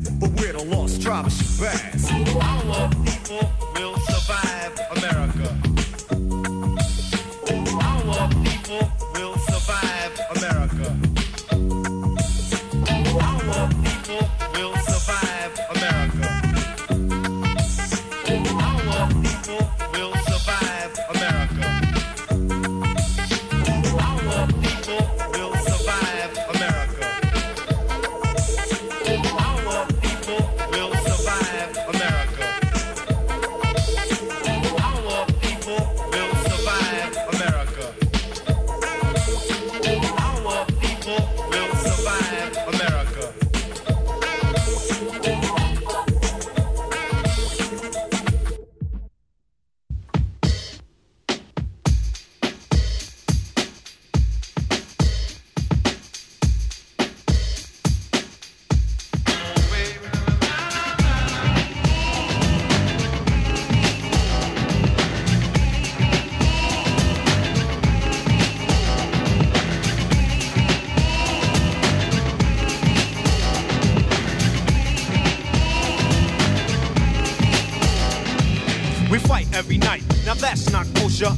But we're the lost tribe of Shabazz. Our people will survive America.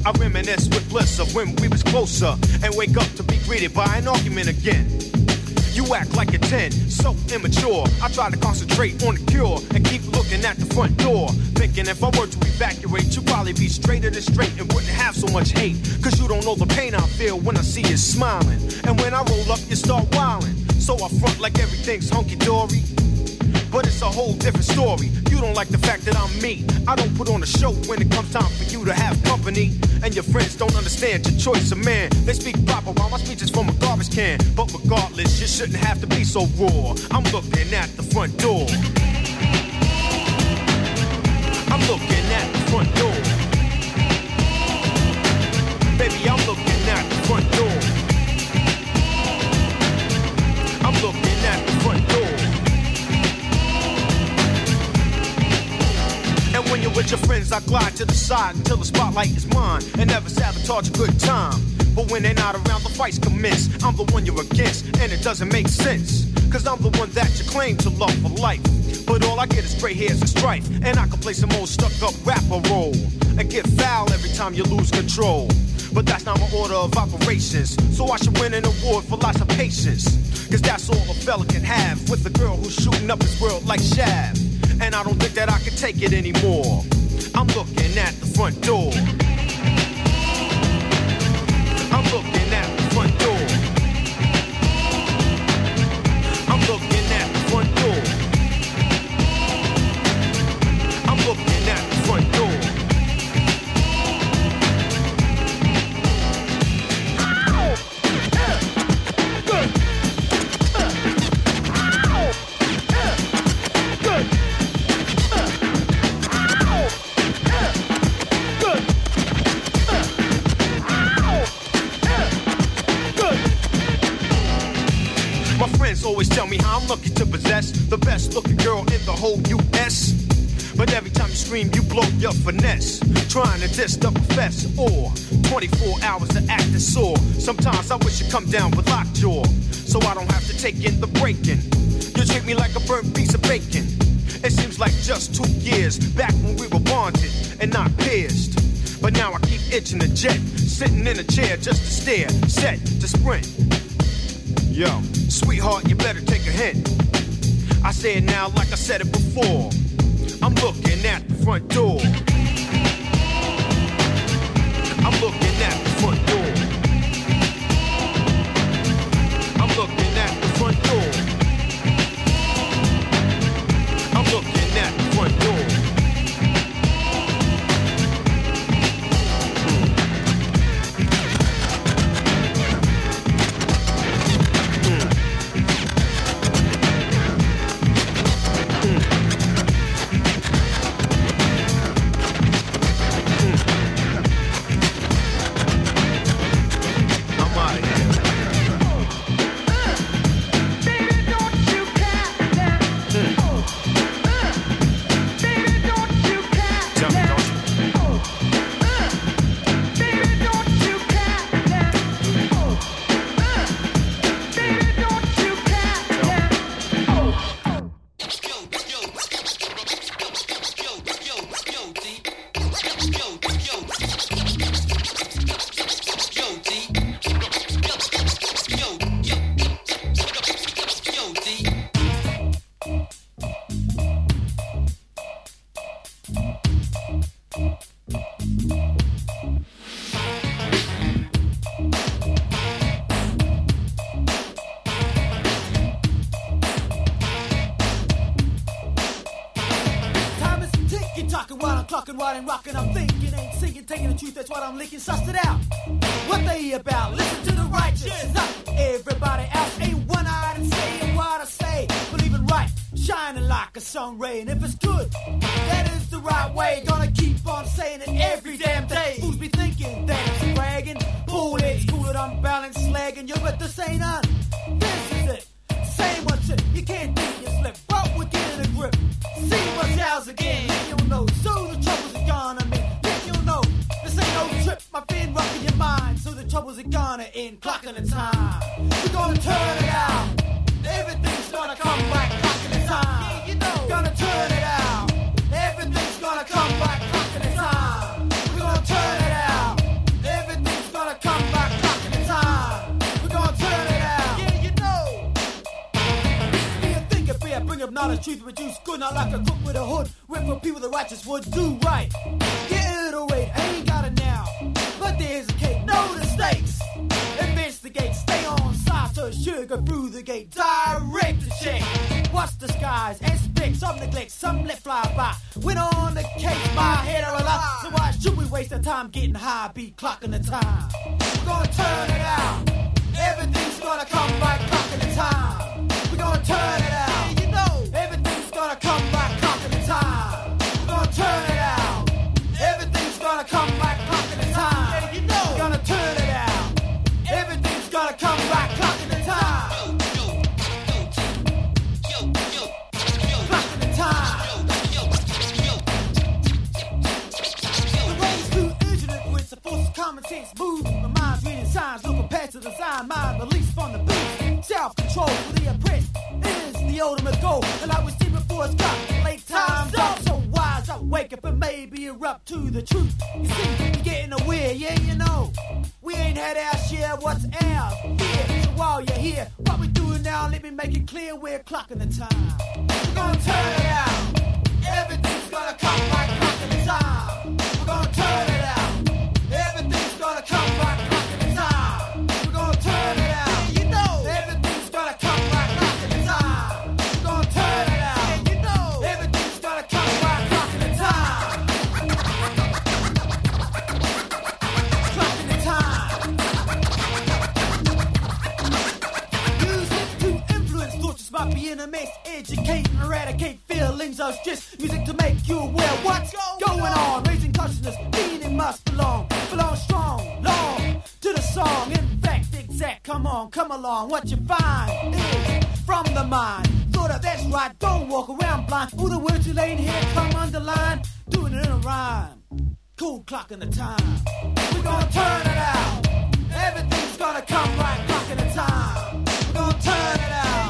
I reminisce with bliss of when we was closer and wake up to be greeted by an argument again. You act like a 10, so immature. I try to concentrate on the cure and keep looking at the front door. Thinking if I were to evacuate, you'd probably be straighter than straight and wouldn't have so much hate. Cause you don't know the pain I feel when I see you smiling. And when I roll up, you start wilding. So I front like everything's hunky dory. But it's a whole different story. You don't like the fact that I'm me. I don't put on a show when it comes time for you to have company. And your friends don't understand your choice of man. They speak proper while my speech is from a garbage can. But regardless, you shouldn't have to be so raw. I'm looking at the front door. I'm looking at the front door. Your friends, I glide to the side until the spotlight is mine and never sabotage a good time. But when they're not around, the fights commence. I'm the one you're against, and it doesn't make sense. Cause I'm the one that you claim to love for life. But all I get is gray hairs and strife. And I can play some old stuck up rapper role. And get foul every time you lose control. But that's not my order of operations. So I should win an award for lots of patience. Cause that's all a fella can have with a girl who's shooting up his world like Shaft. And I don't think that I can take it anymore. I'm looking at the front door. I'm looking Diss the professor or 24 hours to act sore. Sometimes I wish you'd come down with lockjaw unbalanced, slagging. Yo, but this ain't on. This is it. Same one shit. You can't think you slip, but we're getting a grip. See what's ours again. Then you'll know. So the troubles are gone. I mean, then you'll know. This ain't no trip. My fin rocking your mind. So the troubles are gonna end. Clocking the time. We're gonna turn it out. Truth, reduce good, not like a cook with a hood. Whip for people the righteous would do right. Get it away, I ain't got it now. But there's a cake, the stakes. Investigate, stay on side, so sugar through the gate. Direct the check. Watch the skies, expect some neglect, some let fly by. Went on the case, my head are alive. So why should we waste our time getting high, be clocking the time? We're gonna turn it out. Everything's gonna come back, clocking the time. We're gonna turn it out. Time. We're gonna turn it out. Everything's gonna come back, clocking the time. You know, we're gonna turn it out. Everything's gonna come back, clocking the time. The time. The race too ignorant with the force of common sense moving. My mind's reading signs, looking past the design. Mind released from the beast. Self-control for the oppressed is the ultimate goal. And I was see before it's late time's up. So wise up, wake up and maybe erupt to the truth. You see, you're getting aware, yeah, you know. We ain't had our share, what's ours? Yeah, so while you're here, what we doing now, let me make it clear we're clocking the time. We're gonna turn it out. Everything's gonna come back, clocking the time. In mix. Educate and eradicate feelings of stress. Music to make you aware what's going on. Raising consciousness, meaning must belong. Belong strong, long to the song. In fact, exact. Come on, come along. What you find is from the mind. Thought of that's right. Don't walk around blind. All the words you lay in here come underlined. Doing it in a rhyme. Cool clocking the time. We're gonna turn it out. Everything's gonna come right, clocking the time. We're gonna turn it out.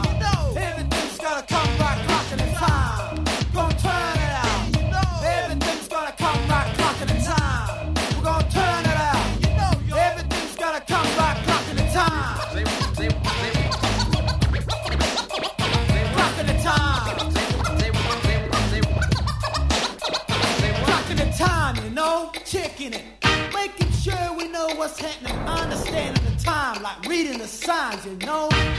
What's happening, understanding the time, like reading the signs, you know.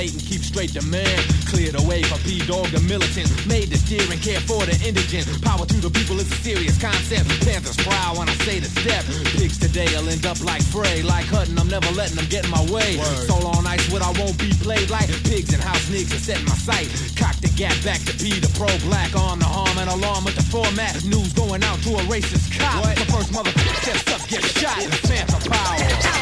And keep straight demand. Clear the way for P-Dog the militant. Made to steer and care for the indigent. Power to the people is a serious concept. Panthers proud when I say the step. Pigs today will end up like Frey. Like Hutton, I'm never letting them get in my way. Soul on ice, what I won't be played like. Pigs and house niggas are setting my sight. Cock the gap back to P, the pro black. On the harm and alarm with the format. News going out to a racist cop. The first motherfucker steps up, gets shot. Panther power.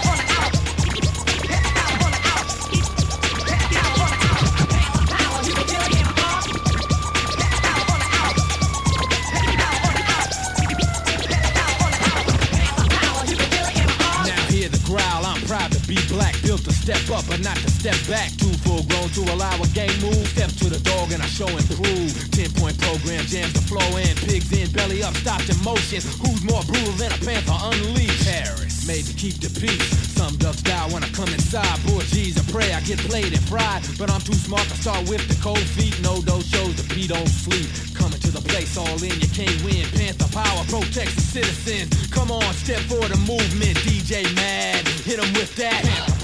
step up, but not to step back. Too full grown to allow a game move. Step to the dog and I show and prove. Ten point program jams the flow in. Pigs in, belly up, stopped in motion. Who's more brutal than a panther unleashed? Paris, made to keep the peace. Some ducks die when I come inside. Boy, G's I pray I get played and fried. But I'm too smart to start with the cold feet. No, those shows the P don't sleep. Coming to the place all in, you can't win. Panther power protects the citizens. Come on, step for the movement. DJ Mad, hit them with that. Panther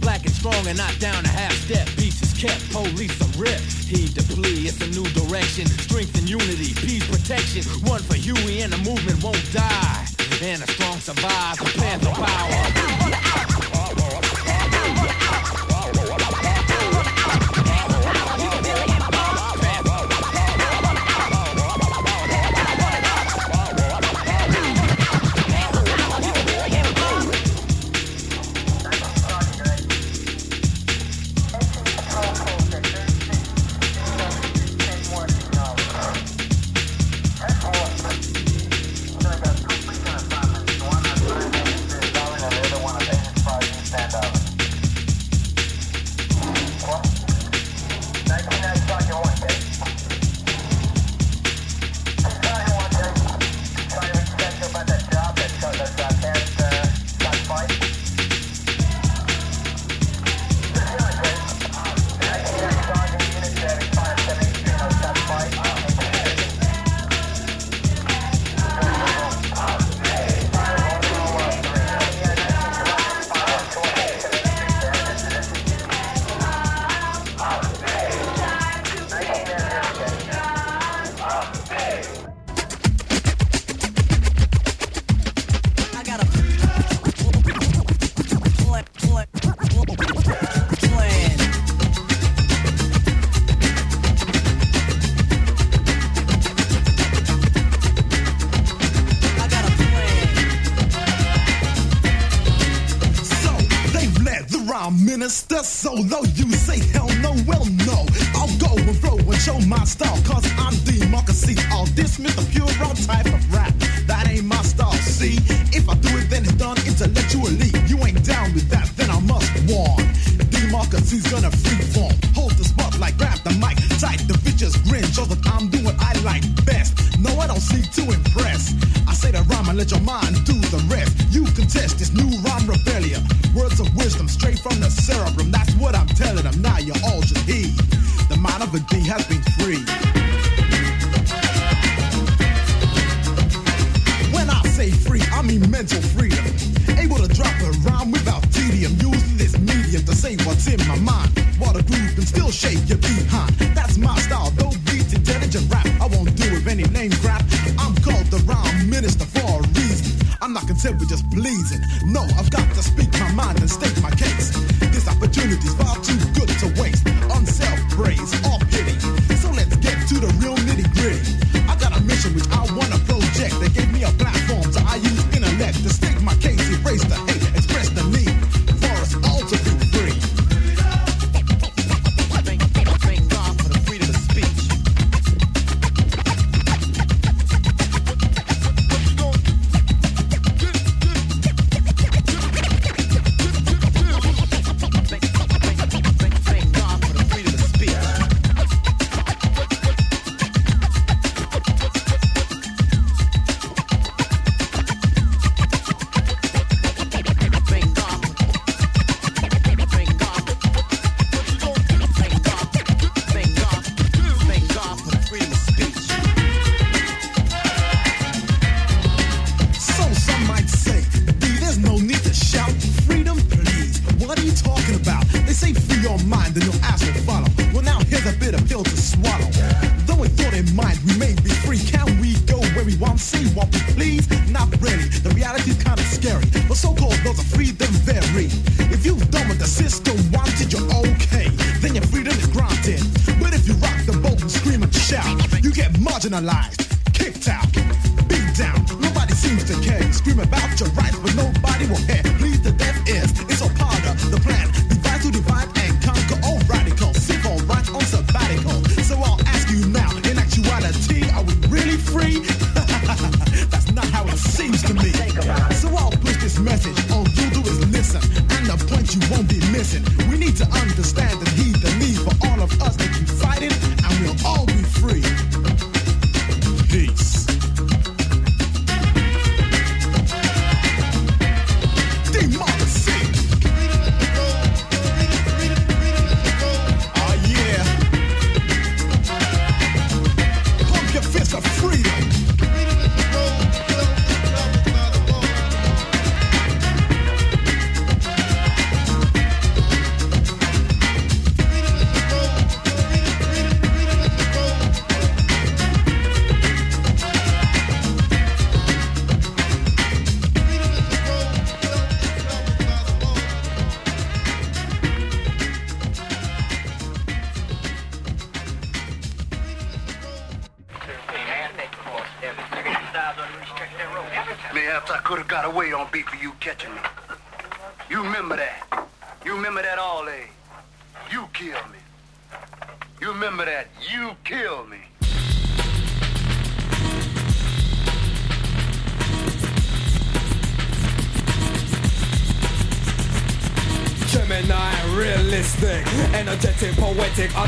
black and strong and not down a half step. Peace is kept, police are ripped. Heed the plea, it's a new direction. Strength and unity, peace protection. One for Huey and the movement won't die. And the strong survive, prepare for power. low, low, you say hell message.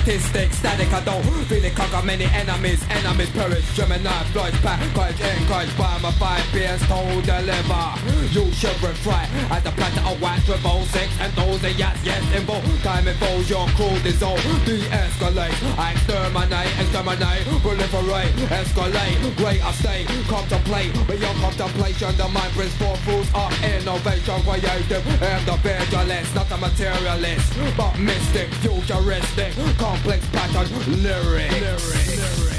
Poetic, five beers to deliver. You should refrain at the planet of white triple six enthusiasts. Yes, involve time involves your crew dissolve, de-escalate. I exterminate, exterminate, proliferate, escalate. Great I stay, contemplate. Beyond contemplation, the mind brings forth rules of innovation, creative, and the vigilance. Not a materialist, but mystic, futuristic, complex pattern, lyrics. lyrics. Metal,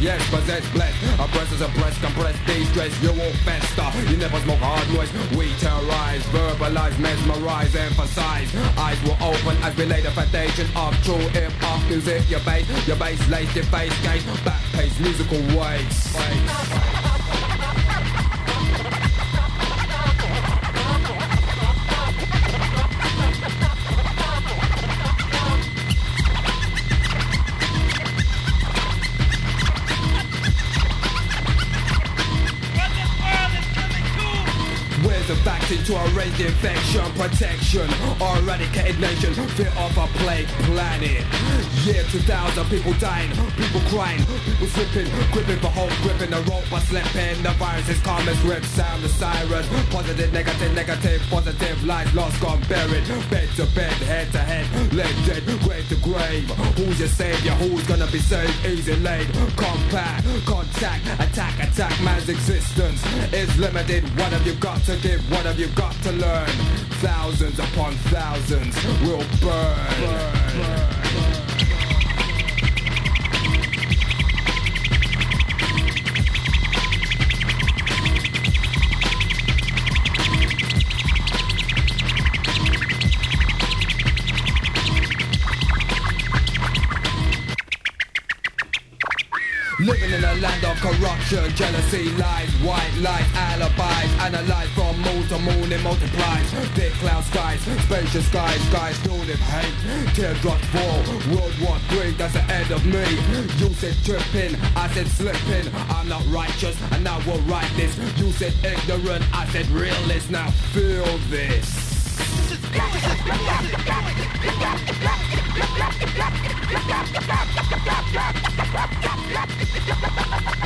yes, possess, bless. Oppressors oppress, compress, de-stress, you won't fester. You never smoke hard noise. We terrorize, verbalize, mesmerize, emphasize. Eyes will open as we lay the foundation of true hip hop music. Your bass, your bass, lace, your face, gaze, back pace, musical waves. Infection? Protection, or eradicated nation, fear of a plague planet. Year 2000, people dying, people crying, people slipping, gripping for hope, gripping the rope, but slipping. The virus is calm as rip, sound the siren. Positive, negative, negative, positive, lies lost, gone buried. Bed to bed, head to head, leg dead, grave to grave. Who's your savior? Who's gonna be saved? Easy laid, compact, contact, attack, attack. Man's existence is limited. What have you got to give? What have you got to Thousands upon thousands will burn. burn. Living in jealousy, lies, white lies, alibis, analyze from moon to moon, it multiplies. Thick cloud skies, spacious skies, skies filled with hate. Teardrops fall, World War Three, that's the end of me. You said tripping, I said slipping. I'm not righteous, and I will write this. You said ignorant, I said realist. Now feel this.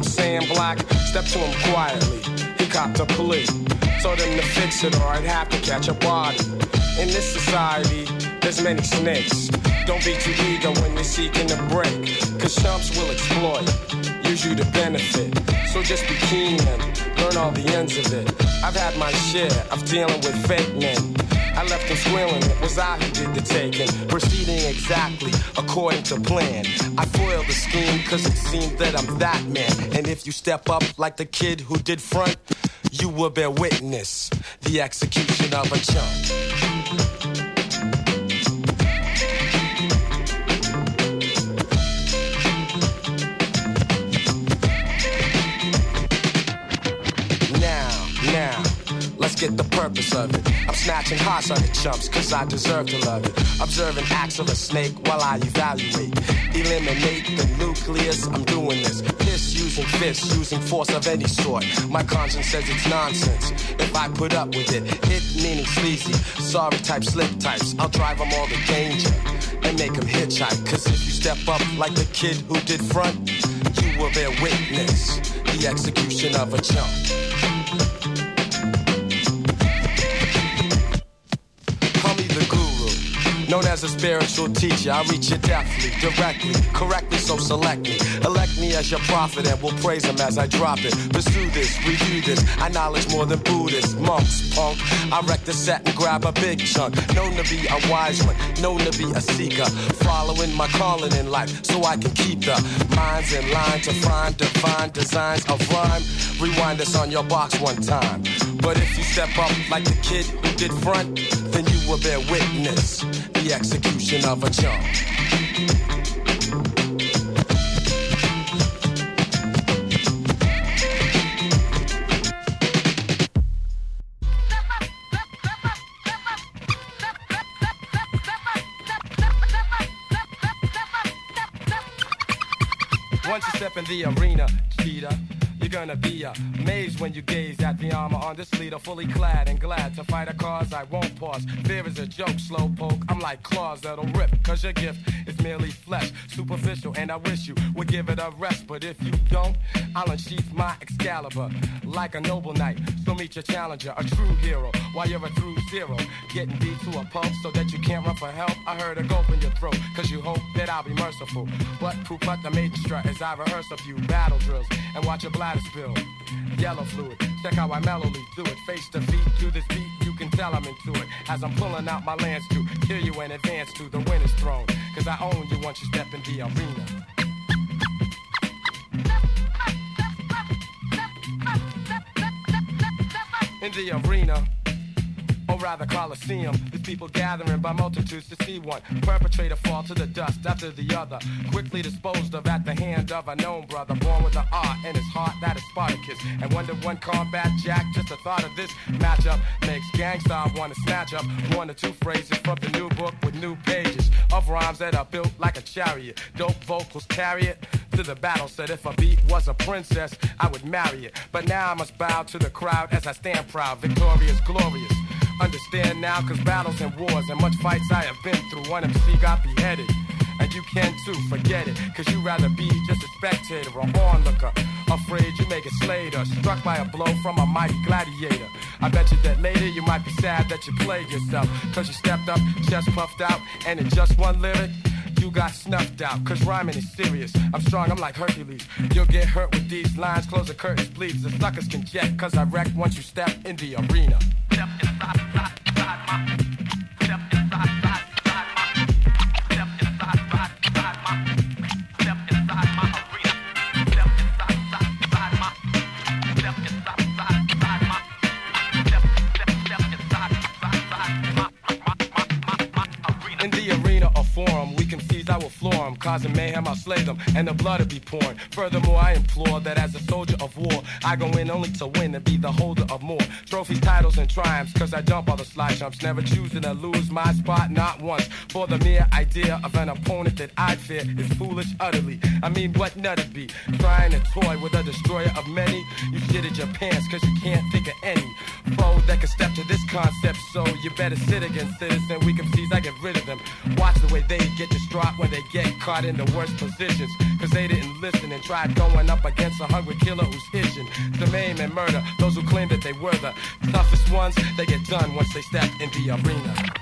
I'm saying, black? Step to him quietly. He copped a plea. Told him to fix it or I'd have to catch a body. In this society, there's many snakes. Don't be too eager when you're seeking a break. Cause chumps will exploit, use you to benefit. So just be keen and learn all the ends of it. I've had my share of dealing with fake men. I left them squealing, it was I who did the taking. Proceeding exactly according to plan. I foiled the scheme cause it seemed that I'm that man. And if you step up like the kid who did front, you will bear witness the execution of a chump. Let's get the purpose of it. I'm snatching hearts on the chumps, cause I deserve to love it. Observing acts of a snake while I evaluate. Eliminate the nucleus, I'm doing this. Piss using fists, using force of any sort. My conscience says it's nonsense. If I put up with it, hit meaning sleazy. Sorry type slip types, I'll drive them all to danger. And make them hitchhike, cause if you step up like the kid who did front, you will bear witness the execution of a chump. Known as a spiritual teacher. I reach you deftly, directly, correctly, so select me. Elect me as your prophet and we'll praise him as I drop it. Pursue this, review this. I knowledge more than Buddhists, monks, punk. I wreck the set and grab a big chunk. Known to be a wise one, known to be a seeker. Following my calling in life so I can keep the minds in line to find divine designs of rhyme. Rewind this on your box one time. But if you step up like the kid who did front, then you will bear witness the execution of a chump. Once you step in the arena, cheetah, gonna be amazed when you gaze at the armor on this leader, fully clad and glad to fight a cause I won't pause. Fear is a joke, slow poke. I'm like claws that'll rip, cause your gift is merely flesh, superficial, and I wish you would give it a rest. But if you don't, I'll unsheath my Excalibur like a noble knight. So meet your challenger, a true hero, while you're a through zero. Getting beat to a pulp so that you can't run for help. I heard a gulp in your throat, cause you hope that I'll be merciful. But proof but the strut as I rehearse a few battle drills and watch your bladder spill. Yellow fluid, check how I mellowly do it. Face to feet to this beat, you can tell I'm into it. As I'm pulling out my lance to kill you in advance to the winner's throne. Cause I own you once you step in the arena. In the arena, rather Coliseum. These people gathering by multitudes to see one perpetrator fall to the dust after the other. Quickly disposed of at the hand of a known brother, born with an art in his heart that is Spartacus. And one to one combat jack, just the thought of this matchup makes gangsta wanna snatch up one or two phrases from the new book with new pages of rhymes that are built like a chariot. Dope vocals carry it to the battle. Said if a beat was a princess, I would marry it. But now I must bow to the crowd as I stand proud, victorious, glorious. Understand now, cause battles and wars and much fights I have been through. One MC got beheaded. And you can too, forget it. Cause you rather be just a spectator or onlooker. Afraid you may get slayed or struck by a blow from a mighty gladiator. I bet you that later you might be sad that you played yourself. Cause you stepped up, chest puffed out, and in just one lyric, you got snuffed out. Cause rhyming is serious. I'm strong, I'm like Hercules. You'll get hurt with these lines. Close the curtains, please. The suckers can jet, cause I wreck once you step in the arena. In the arena or will floor them. Causing mayhem, I'll slay them. And the blood will be pouring. Furthermore, I implore that as a soldier of war, I go in only to win and be the holder of more trophies, titles, and triumphs. Cause I jump all the slide jumps, never choosing to lose my spot, not once. For the mere idea of an opponent that I fear is foolish utterly. I mean, what nut it be? Trying to toy with a destroyer of many? You shitted your pants cause you can't think of any foe that can step to this concept. So you better sit against this we can see I get rid of them. Watch the way they get distraught when they get caught in the worst positions. Cause they didn't listen and tried going up against a hungry killer who's itching to maim and murder those who claim that they were the toughest ones. They get done once they step in the arena.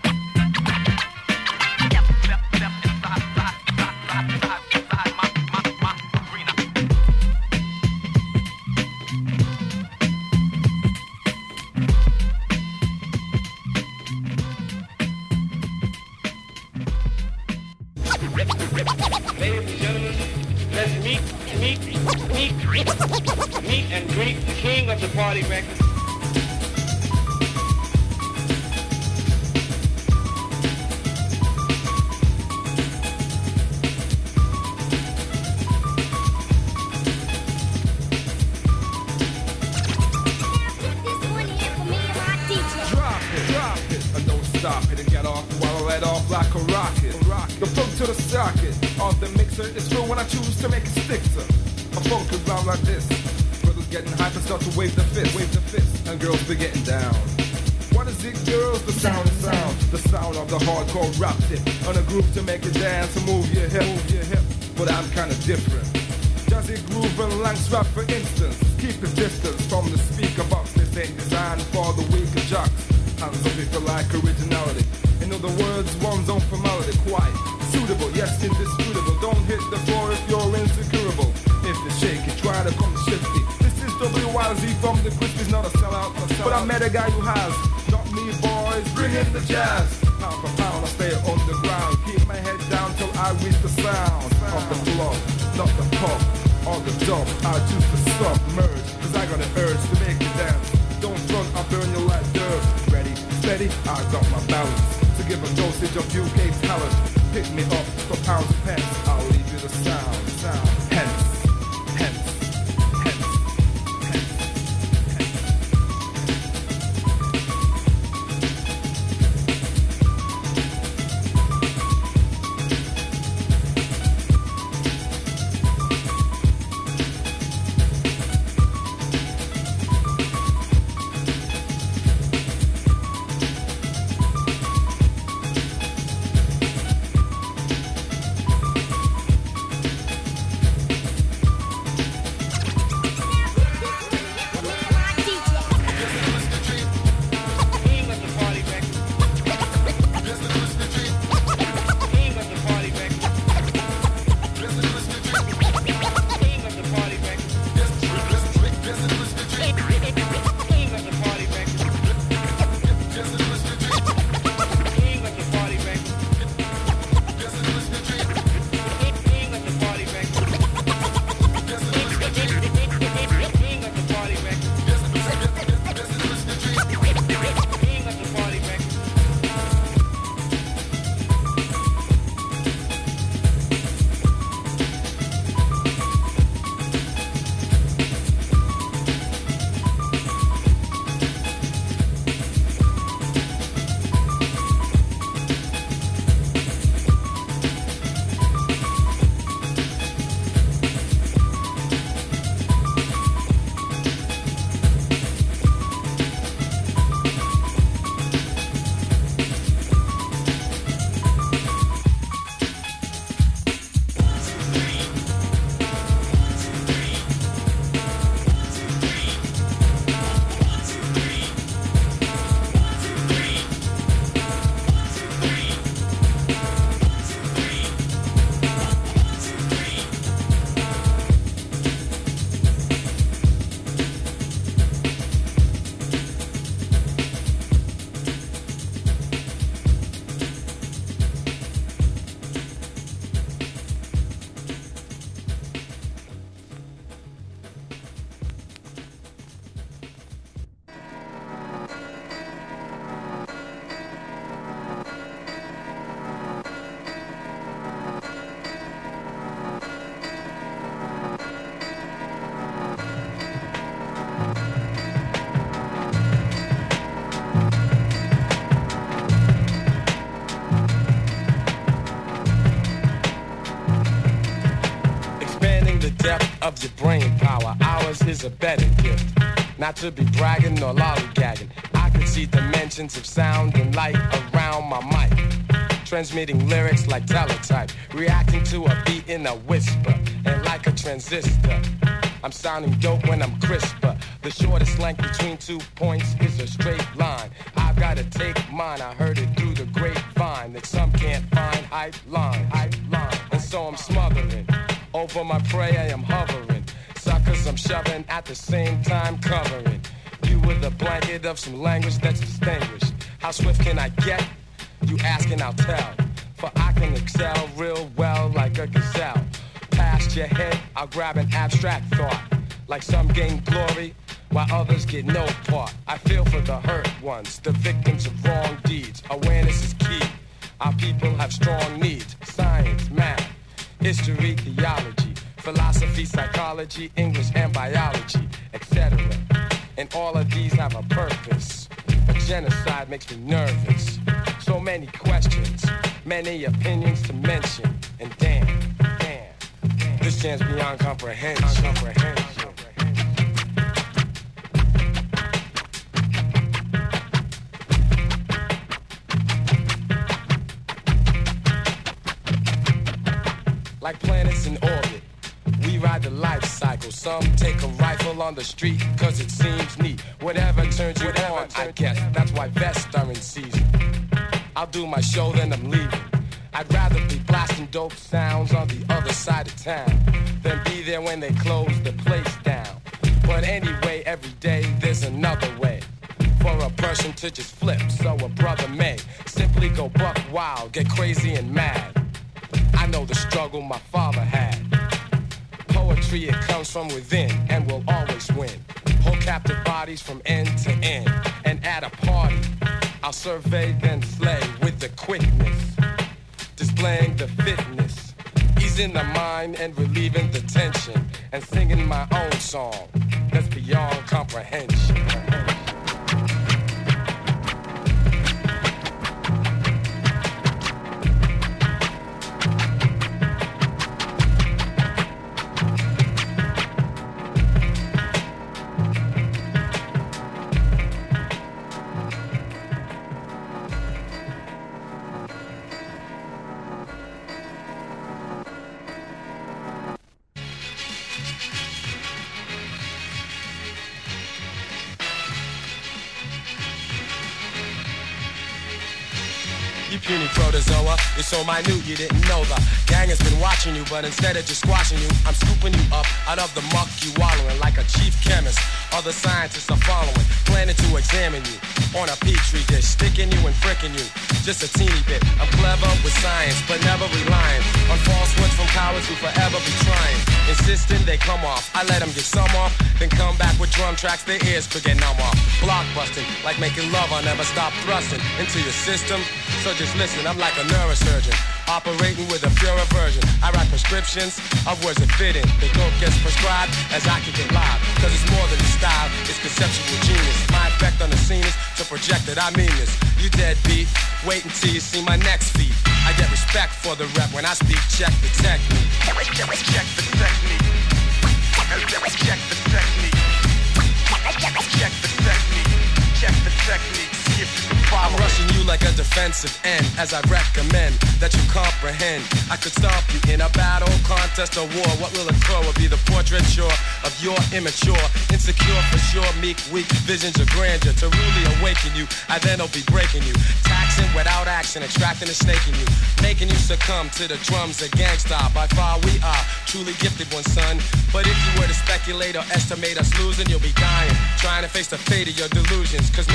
Wave the fist, wave the fist, and girls be getting down. What is it, girls? The sound is sound, the sound of the hardcore rap tip. On a groove to make it dance and move your hip, move your hip. But I'm kinda different. Jazzy groove and langs rap, for instance. Keep a distance from the speaker box. This ain't designed for the weaker jocks. Hands up if you like originality. In other words, one's own formality. Quite suitable, yes, indisputable. Don't hit the floor if you're insecurable. If you shake it, try to come shifty. Is WYZ from the Crispies, not a sellout. But I met a guy who has. Not me, boys, bring in the jazz. Pound for pound, I stay on the ground. Keep my head down till I reach the sound of the floor, not the pop or the dub. I choose to submerge, cause I got an urge to make you dance. Don't front, I burn you like dirt. Ready, steady, I got my balance. To give a dosage of UK talent. Pick me up for pounds pence. I'll leave is a better gift. Not to be bragging nor lollygagging. I could see dimensions of sound and light around my mic. Transmitting lyrics like teletype. Reacting to a beat in a whisper. And like a transistor. I'm sounding dope when I'm crisper. The shortest length between two points is a straight line. I've gotta take mine. I heard it through the grapevine that some can't find hype line, hype line. And so I'm smothering. Over my prey, I am hovering. I'm shoving at the same time covering. You with a blanket of some language that's distinguished. How swift can I get? You ask and I'll tell. For I can excel real well like a gazelle. Past your head, I'll grab an abstract thought. Like some gain glory, while others get no part. I feel for the hurt ones, the victims of wrong deeds. Awareness is key. Our people have strong needs. Science, math, history, theology, philosophy, psychology, English, and biology, etc. And all of these have a purpose. But genocide makes me nervous. So many questions, many opinions to mention. And damn, damn, this chance beyond comprehension. comprehension. Some take a rifle on the street cause it seems neat. Whatever turns you on, I guess. That's why vests are in season. I'll do my show, then I'm leaving. I'd rather be blasting dope sounds on the other side of town than be there when they close the place down. But anyway, every day there's another way for a person to just flip. So a brother may simply go buck wild, get crazy and mad. I know the struggle my father had. Poetry, it comes from within and will always win. Hold captive bodies from end to end. And at a party, I'll survey then slay with the quickness. Displaying the fitness. Easing the mind and relieving the tension. And singing my own song that's beyond comprehension. So minute you didn't know the gang has been watching you, but instead of just squashing you, I'm scooping you up out of the muck you wallowing like a chief chemist. Other scientists are following, planning to examine you on a petri dish, sticking you and fricking you just a teeny bit. I'm clever with science, but never relying on falsehoods from cowards who forever be trying. Insisting they come off, I let them get some off, then come back with drum tracks their ears could get numb off. Blockbusting, like making love, I'll never stop thrusting into your system. So just listen, I'm like a neurosurgeon. Operating with a pure aversion. I write prescriptions of words that fit in. The dope gets prescribed as I kick it live. Cause it's more than a style, it's conceptual genius. My effect on the scene is to project that I mean this. You deadbeat, wait until you see my next feat. I get respect for the rep when I speak, check the technique. Check the technique. Check the technique. I'm rushing you like a defensive end as I recommend that you comprehend. I could stop you in a battle, contest, or war. What will occur will be the portraiture of your immature, insecure for sure, meek, weak visions of grandeur. To really awaken you, I then will be breaking you, taxing without action, extracting and snake in you, making you succumb to the drums of Gang Starr. By far we are truly gifted one son. But if you were to speculate or estimate us losing, you'll be dying, trying to face the fate of your delusions. Cause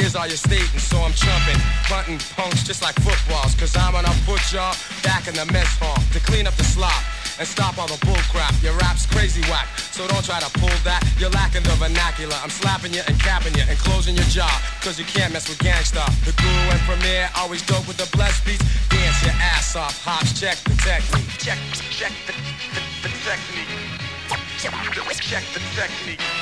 is all you're stating, so I'm chumping, bunting punks just like footballs. Cause I'm gonna put y'all back in the mess hall to clean up the slop and stop all the bullcrap. Your rap's crazy whack, so don't try to pull that. You're lacking the vernacular. I'm slapping you and capping you and closing your jaw, cause you can't mess with Gang Starr. The guru and premier always dope with the blessed beats. Dance your ass off, hops, check the technique. Check, check the, the, the technique. Check, check the technique.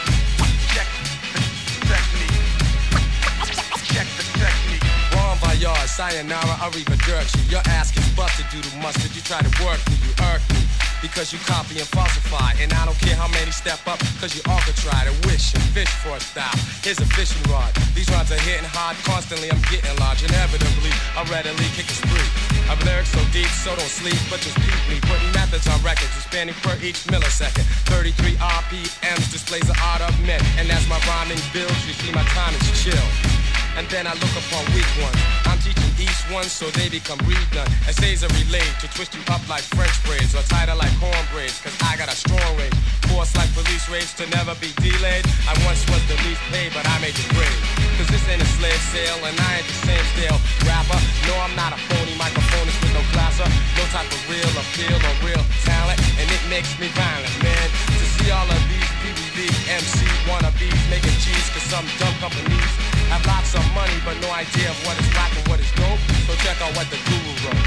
Check the technique. Bon voyage, sayonara, arrivederci. Your ass gets busted due to mustard. You try to work me, you irk me. because you copy and falsify. And I don't care how many step up, cause you all could try to wish and fish for a style. Here's a fishing rod. These rods are hitting hard constantly. I'm getting large. Inevitably, I readily kick a spree. I've lyrics so deep, so don't sleep, but just keep me. Putting methods on records, expanding per each millisecond. 33 RPMs displays the art of men. And as my rhyming builds, you see my time is chill. And then I look upon weak ones. I'm teaching each one so they become redone. Essays are relayed to twist you up like French braids or tighter like cornbraids. Cause I got a strong rage. Force like police rage to never be delayed. I once was the least paid, but I made the grade. Cause this ain't a slave sale and I ain't the same stale rapper. No, I'm not a phony microphonist with no classer. No type of real appeal or real talent. And it makes me violent, man. To see all of these PVD MC wannabes making cheese cause some dumb companies have lots of money but no idea of what is rock and what is dope. So check out what the guru wrote.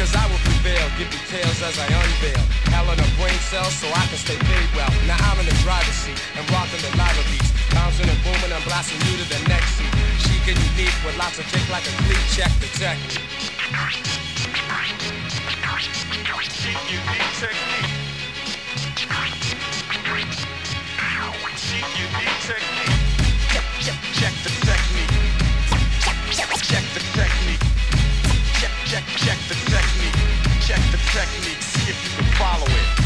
Cause I will prevail, give details as I unveil. Hell in a brain cells so I can stay paid well. Now I'm in the driver's seat and rocking the live beats. Bouncing and booming and blasting you to the next seat. Chic and unique with lots of kick like a cleat. Check the technique. Unique technique. Check, check the technique. Check the technique. Check, check, check the technique. Check the technique. See if you can follow it.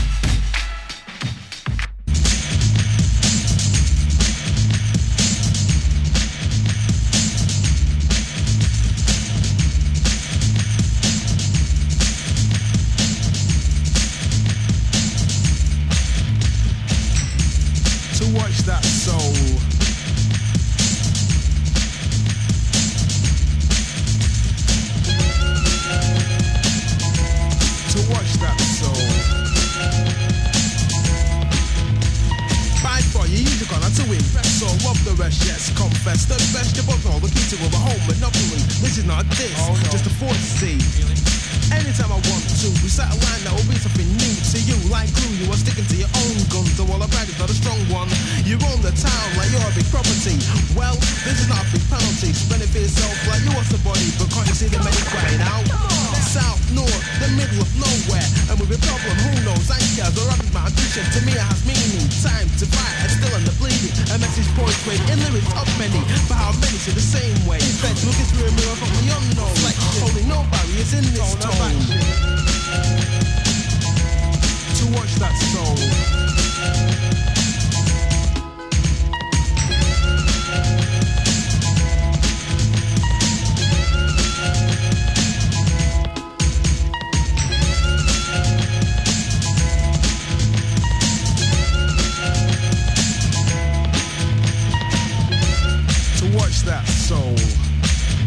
Soul.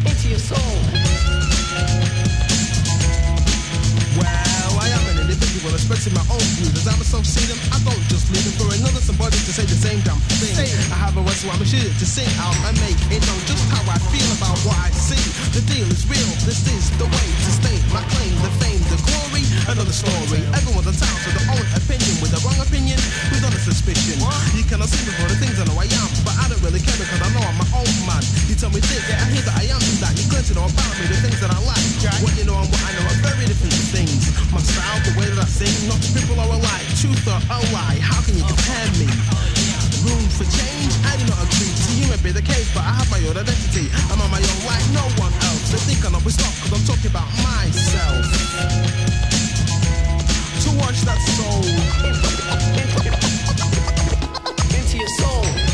Into your soul. Expressing my own views. As I'm associated, I don't just leave it for another somebody to say the same damn thing. I have a right so I'm sure to sing out and make it known just how I feel about what I see. The deal is real, this is the way to state my claim, the fame, the glory, another story. Everyone's entitled to their own opinion. With the wrong opinion, who's on a suspicion? You cannot see me for the things I know I am, but I don't really care because I know I'm my own man. You tell me this, yeah, I hear that I am that. You claim to know about me, the things that I like. What you know and what I know are very different things. My style, the way that I sing, not people are alike. Truth or a lie, how can you compare me? Room for change, I do not agree to you may be the case, but I have my own identity. I'm on my own like no one else. They think I'm not be stopped because I'm talking about myself. To watch that soul. Into your soul.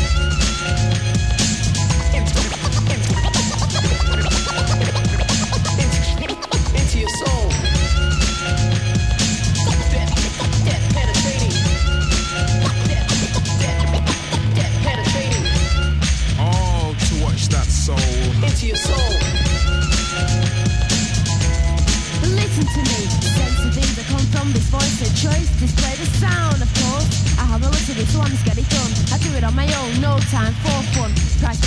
To me, sense the things that come from this voice I chose. Display the sound, of course. I have a look at it, so I'm just get it done. I do it on my own, no time for fun. Price